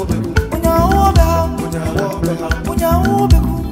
onye obeku, obe obeku, onye obeku.